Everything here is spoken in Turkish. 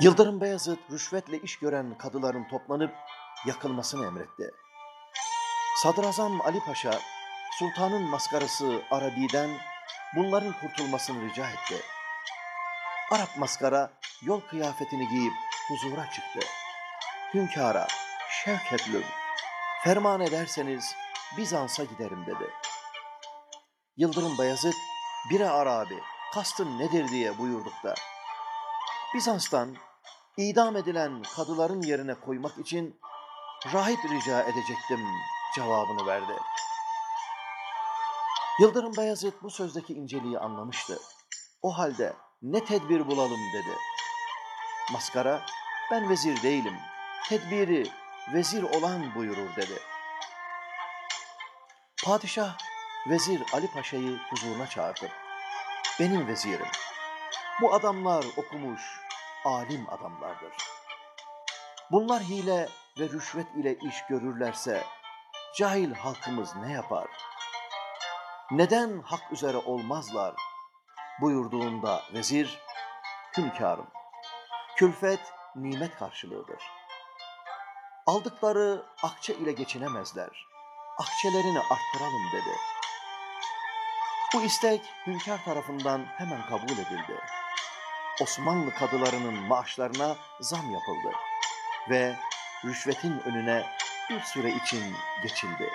Yıldırım Beyazıt rüşvetle iş gören kadıların toplanıp yakılmasını emretti. Sadrazam Ali Paşa, sultanın maskarası Arabi'den bunların kurtulmasını rica etti. Arap maskara yol kıyafetini giyip huzura çıktı. Hünkâra, şevketlüm, ferman ederseniz Bizans'a giderim dedi. Yıldırım Beyazıt, bire Arabi, kastın nedir diye buyurdukta, Bizans'tan idam edilen kadıların yerine koymak için rahip rica edecektim cevabını verdi. Yıldırım Beyazıt bu sözdeki inceliği anlamıştı. O halde ne tedbir bulalım dedi. Maskara, ben vezir değilim, tedbiri vezir olan buyurur dedi. Padişah, vezir Ali Paşa'yı huzuruna çağırdı. Benim vezirim, bu adamlar okumuş, alim adamlardır. Bunlar hile ve rüşvet ile iş görürlerse cahil halkımız ne yapar? Neden hak üzere olmazlar? Buyurduğunda vezir, hünkârım, külfet nimet karşılığıdır. Aldıkları akçe ile geçinemezler. Akçelerini arttıralım dedi. Bu istek hünkâr tarafından hemen kabul edildi. Osmanlı kadılarının maaşlarına zam yapıldı ve rüşvetin önüne bir süre için geçildi.